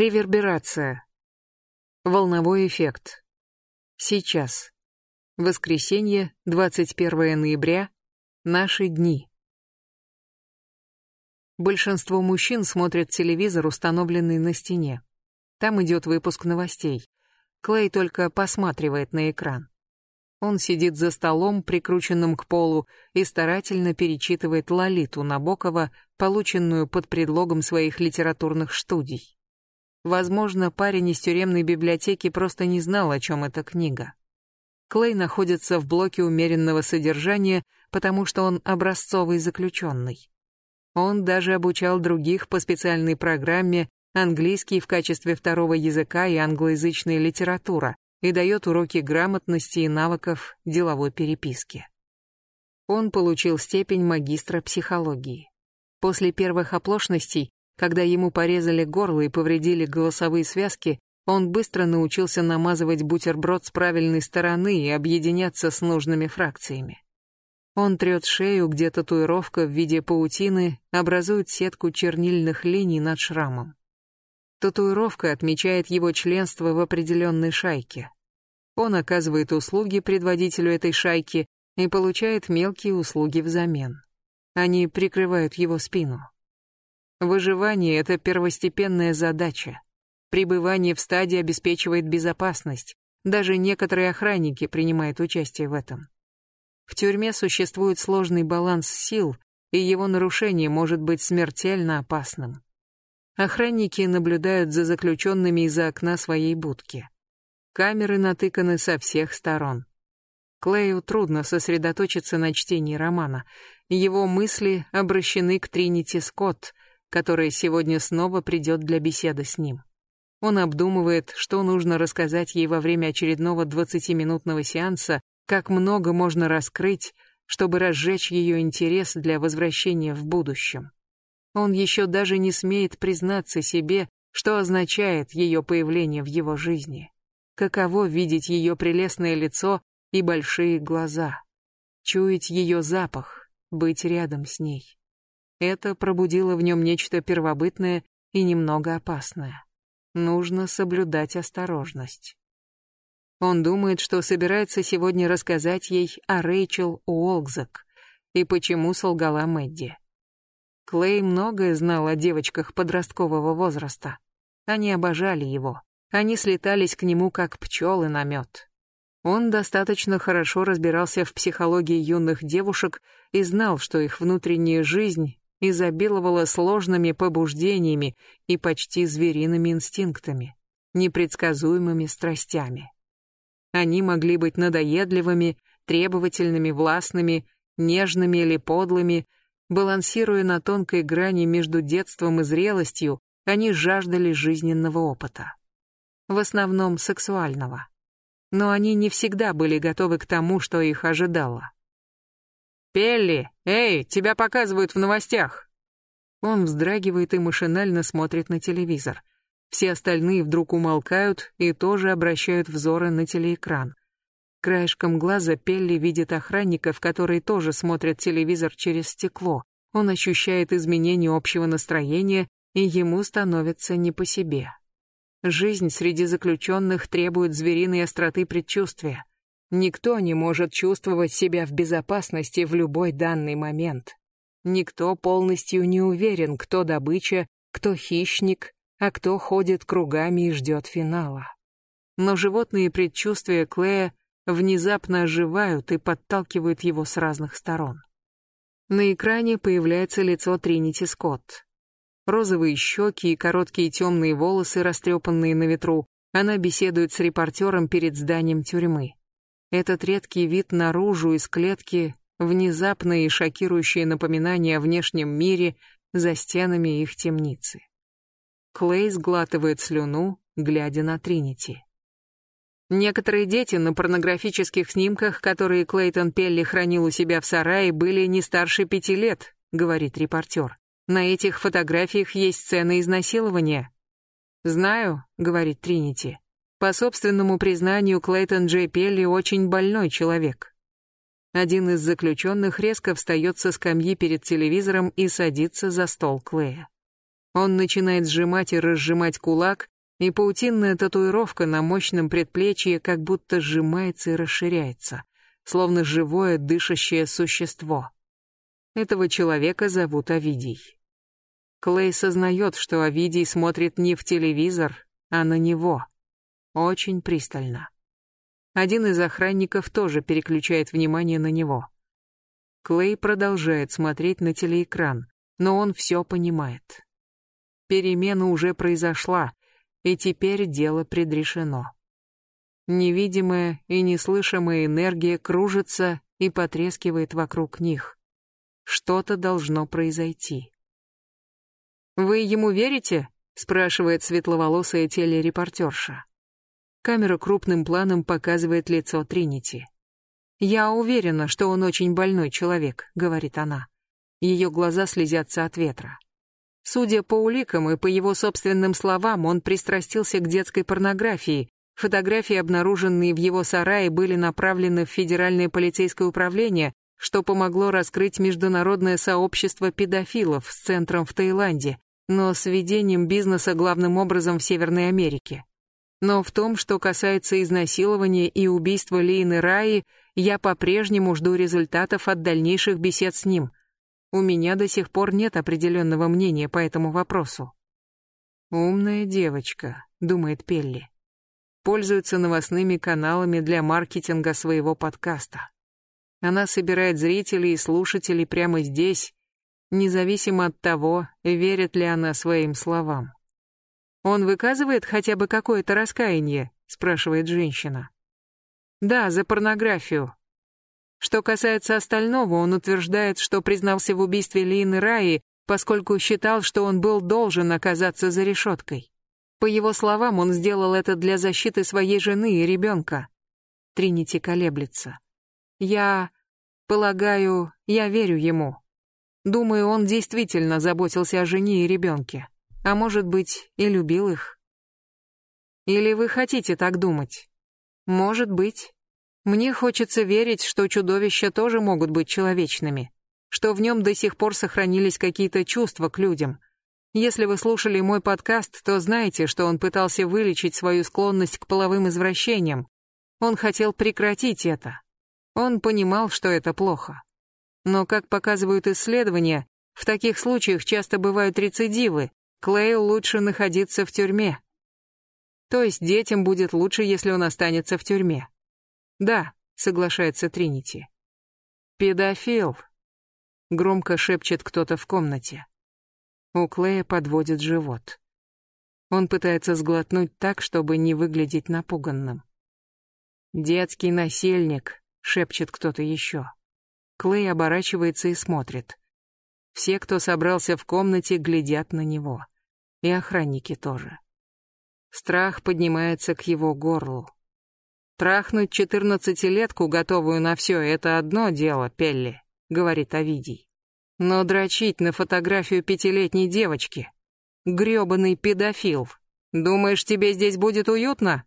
Реверберация. Волновой эффект. Сейчас. Воскресенье, 21 ноября. Наши дни. Большинство мужчин смотрят телевизор, установленный на стене. Там идет выпуск новостей. Клей только посматривает на экран. Он сидит за столом, прикрученным к полу, и старательно перечитывает Лолиту Набокова, полученную под предлогом своих литературных студий. Возможно, парень из тюремной библиотеки просто не знал, о чем эта книга. Клей находится в блоке умеренного содержания, потому что он образцовый заключенный. Он даже обучал других по специальной программе английский в качестве второго языка и англоязычная литература, и дает уроки грамотности и навыков деловой переписки. Он получил степень магистра психологии. После первых оплошностей, когда ему порезали горло и повредили голосовые связки, он быстро научился намазывать бутерброд с правильной стороны и объединяться с нужными фракциями. Он трет шею, где татуировка в виде паутины образует сетку чернильных линий над шрамом. Татуировка отмечает его членство в определенной шайке. Он оказывает услуги предводителю этой шайки и получает мелкие услуги взамен. Они прикрывают его спину. Выживание — это первостепенная задача. Пребывание в стадии обеспечивает безопасность. Даже некоторые охранники принимают участие в этом. В тюрьме существует сложный баланс сил, и его нарушение может быть смертельно опасным. Охранники наблюдают за заключенными из-за окна своей будки. Камеры натыканы со всех сторон. Клею трудно сосредоточиться на чтении романа. Его мысли обращены к Тринити Скотт, которая сегодня снова придет для беседы с ним. Он обдумывает, что нужно рассказать ей во время очередного 20-минутного сеанса, как много можно раскрыть, чтобы разжечь ее интерес для возвращения в будущем. Он еще даже не смеет признаться себе, что означает ее появление в его жизни. Каково видеть ее прелестное лицо и большие глаза. Чуять ее запах, быть рядом с ней. Это пробудило в нем нечто первобытное и немного опасное. Нужно соблюдать осторожность. Он думает, что собирается сегодня рассказать ей о Рэйчел Уолкзак и почему солгала Мэдди. Клей многое знал о девочках подросткового возраста. Они обожали его. Они слетались к нему как пчелы на мед. Он достаточно хорошо разбирался в психологии юных девушек и знал, что их внутренняя жизнь изобиловала сложными побуждениями и почти звериными инстинктами, непредсказуемыми страстями. Они могли быть надоедливыми, требовательными, властными, нежными или подлыми, Балансируя на тонкой грани между детством и зрелостью, они жаждали жизненного опыта. В основном сексуального. Но они не всегда были готовы к тому, что их ожидало. «Пелли! Эй, тебя показывают в новостях!» Он вздрагивает и машинально смотрит на телевизор. Все остальные вдруг умолкают и тоже обращают взоры на телеэкран. Краешком глаза Пелли видит охранников, которые тоже смотрят телевизор через стекло. Он ощущает изменение общего настроения, и ему становится не по себе. Жизнь среди заключенных требует звериной остроты предчувствия. Никто не может чувствовать себя в безопасности в любой данный момент. Никто полностью не уверен, кто добыча, кто хищник, а кто ходит кругами и ждет финала. Но животные предчувствия Клея внезапно оживают и подталкивают его с разных сторон. На экране появляется лицо Тринити Скотт. Розовые щеки и короткие темные волосы, растрепанные на ветру, она беседует с репортером перед зданием тюрьмы. Этот редкий вид наружу из клетки, внезапное и шокирующее напоминание о внешнем мире за стенами их темницы. Клей сглатывает слюну, глядя на Тринити. Некоторые дети на порнографических снимках, которые Клейтон Пелли хранил у себя в сарае, были не старше пяти лет, говорит репортер. На этих фотографиях есть сцены изнасилования. Знаю, говорит Тринити. По собственному признанию, Клейтон Джей Пелли очень больной человек. Один из заключенных резко встает со скамьи перед телевизором и садится за стол Клея. Он начинает сжимать и разжимать кулак, и паутинная татуировка на мощном предплечье как будто сжимается и расширяется, словно живое дышащее существо. Этого человека зовут Овидий. Клей сознает, что Овидий смотрит не в телевизор, а на него. Очень пристально. Один из охранников тоже переключает внимание на него. Клей продолжает смотреть на телеэкран, но он все понимает. Перемена уже произошла, и теперь дело предрешено. Невидимая и неслышимая энергия кружится и потрескивает вокруг них. Что-то должно произойти. «Вы ему верите?» — спрашивает светловолосая телерепортерша. Камера крупным планом показывает лицо Тринити. «Я уверена, что он очень больной человек», — говорит она. Ее глаза слезятся от ветра. Судя по уликам и по его собственным словам, он пристрастился к детской порнографии. Фотографии, обнаруженные в его сарае, были направлены в Федеральное полицейское управление, что помогло раскрыть международное сообщество педофилов с центром в Таиланде, но с ведением бизнеса главным образом в Северной Америке. Но в том, что касается изнасилования и убийства Лейны Раи, я по-прежнему жду результатов от дальнейших бесед с ним. У меня до сих пор нет определенного мнения по этому вопросу. «Умная девочка», — думает Пелли. Пользуется новостными каналами для маркетинга своего подкаста. Она собирает зрителей и слушателей прямо здесь, независимо от того, верит ли она своим словам. «Он выказывает хотя бы какое-то раскаяние?» — спрашивает женщина. «Да, за порнографию. Что касается остального, он утверждает, что признался в убийстве Лины Раи, поскольку считал, что он был должен оказаться за решеткой. По его словам, он сделал это для защиты своей жены и ребенка. Тринити колеблется. Я полагаю, я верю ему. Думаю, он действительно заботился о жене и ребенке. А может быть, и любил их. Или вы хотите так думать? Может быть. Мне хочется верить, что чудовища тоже могут быть человечными, что в нем до сих пор сохранились какие-то чувства к людям. Если вы слушали мой подкаст, то знаете, что он пытался вылечить свою склонность к половым извращениям. Он хотел прекратить это. Он понимал, что это плохо. Но, как показывают исследования, в таких случаях часто бывают рецидивы. Клею лучше находиться в тюрьме. То есть детям будет лучше, если он останется в тюрьме. Да, соглашается Тринити. Педофил. Громко шепчет кто-то в комнате. У Клея подводит живот. Он пытается сглотнуть так, чтобы не выглядеть напуганным. «Детский насильник», — шепчет кто-то еще. Клей оборачивается и смотрит. Все, кто собрался в комнате, глядят на него. И охранники тоже. Страх поднимается к его горлу. Трахнуть четырнадцатилетку, готовую на все, это одно дело, Пелли, говорит Овидий. Но дрочить на фотографию пятилетней девочки. грёбаный педофил. Думаешь, тебе здесь будет уютно?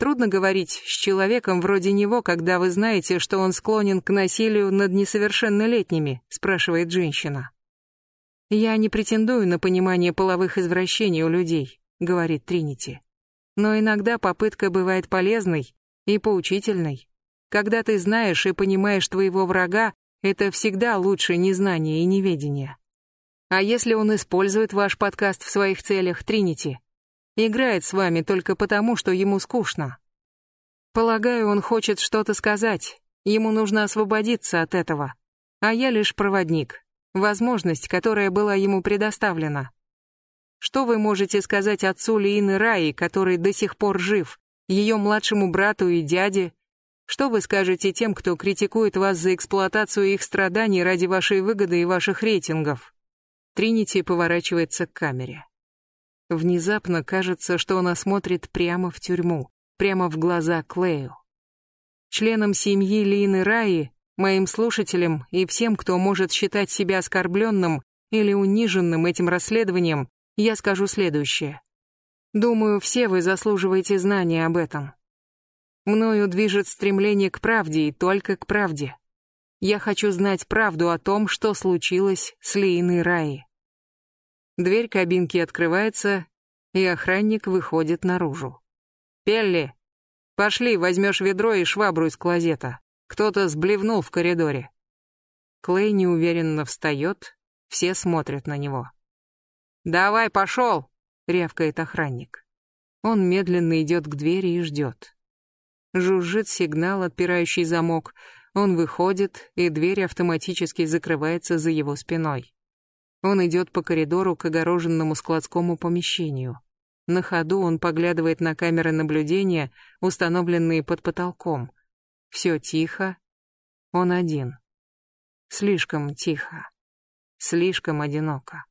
Трудно говорить с человеком вроде него, когда вы знаете, что он склонен к насилию над несовершеннолетними, спрашивает женщина. Я не претендую на понимание половых извращений у людей, говорит Тринити. Но иногда попытка бывает полезной и поучительной. Когда ты знаешь и понимаешь твоего врага, это всегда лучше незнания и неведения. А если он использует ваш подкаст в своих целях, Тринити? Играет с вами только потому, что ему скучно. Полагаю, он хочет что-то сказать. Ему нужно освободиться от этого. А я лишь проводник. Возможность, которая была ему предоставлена. Что вы можете сказать отцу Лиины Раи, который до сих пор жив, ее младшему брату и дяде? Что вы скажете тем, кто критикует вас за эксплуатацию их страданий ради вашей выгоды и ваших рейтингов? Тринити поворачивается к камере. Внезапно кажется, что она смотрит прямо в тюрьму, прямо в глаза Клею. Членам семьи Лины Раи, моим слушателям и всем, кто может считать себя оскорбленным или униженным этим расследованием, я скажу следующее. Думаю, все вы заслуживаете знания об этом. Мною движет стремление к правде и только к правде. Я хочу знать правду о том, что случилось с Лейной Раи. Дверь кабинки открывается, и охранник выходит наружу. «Пелли, пошли, возьмешь ведро и швабру из клозета. Кто-то сблевнул в коридоре». Клей неуверенно встает, все смотрят на него. «Давай, пошел!» — рявкает охранник. Он медленно идет к двери и ждет. Жужжит сигнал, отпирающий замок. Он выходит, и дверь автоматически закрывается за его спиной. Он идет по коридору к огороженному складскому помещению. На ходу он поглядывает на камеры наблюдения, установленные под потолком. Все тихо. Он один. Слишком тихо. Слишком одиноко.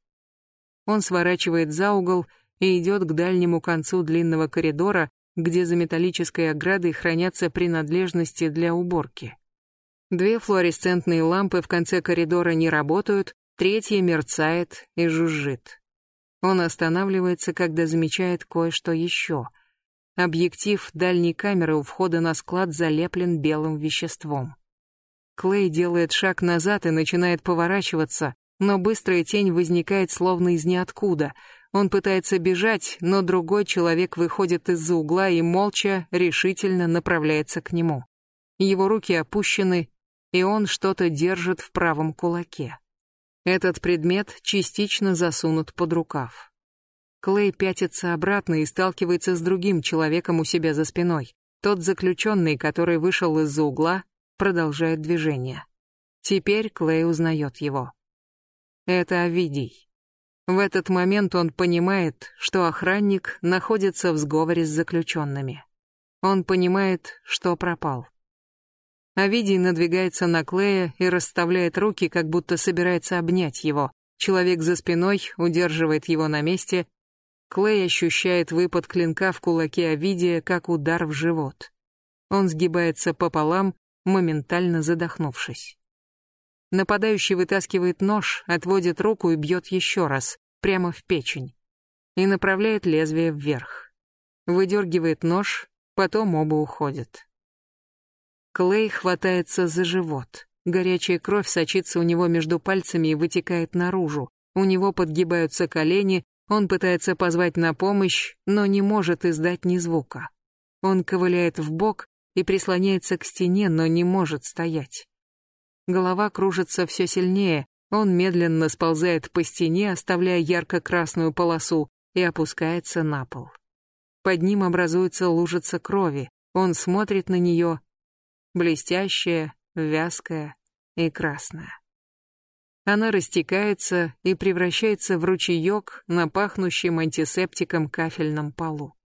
Он сворачивает за угол и идет к дальнему концу длинного коридора, где за металлической оградой хранятся принадлежности для уборки. Две флуоресцентные лампы в конце коридора не работают, третья мерцает и жужжит. Он останавливается, когда замечает кое-что еще. Объектив дальней камеры у входа на склад залеплен белым веществом. Клей делает шаг назад и начинает поворачиваться, но быстрая тень возникает словно из ниоткуда — он пытается бежать, но другой человек выходит из-за угла и молча, решительно направляется к нему. Его руки опущены, и он что-то держит в правом кулаке. Этот предмет частично засунут под рукав. Клей пятится обратно и сталкивается с другим человеком у себя за спиной. Тот заключенный, который вышел из-за угла, продолжает движение. Теперь Клей узнает его. Это Овидий. В этот момент он понимает, что охранник находится в сговоре с заключенными. Он понимает, что пропал. Овидий надвигается на Клея и расставляет руки, как будто собирается обнять его. Человек за спиной удерживает его на месте. Клей ощущает выпад клинка в кулаке Овидия, как удар в живот. Он сгибается пополам, моментально задохнувшись. Нападающий вытаскивает нож, отводит руку и бьет еще раз, прямо в печень, и направляет лезвие вверх. Выдергивает нож, потом оба уходят. Клей хватается за живот. Горячая кровь сочится у него между пальцами и вытекает наружу. У него подгибаются колени, он пытается позвать на помощь, но не может издать ни звука. Он ковыляет в бок и прислоняется к стене, но не может стоять. Голова кружится все сильнее, он медленно сползает по стене, оставляя ярко-красную полосу, и опускается на пол. Под ним образуется лужица крови. Он смотрит на нее, блестящая, вязкая и красная. Она растекается и превращается в ручеек на пахнущем антисептиком кафельном полу.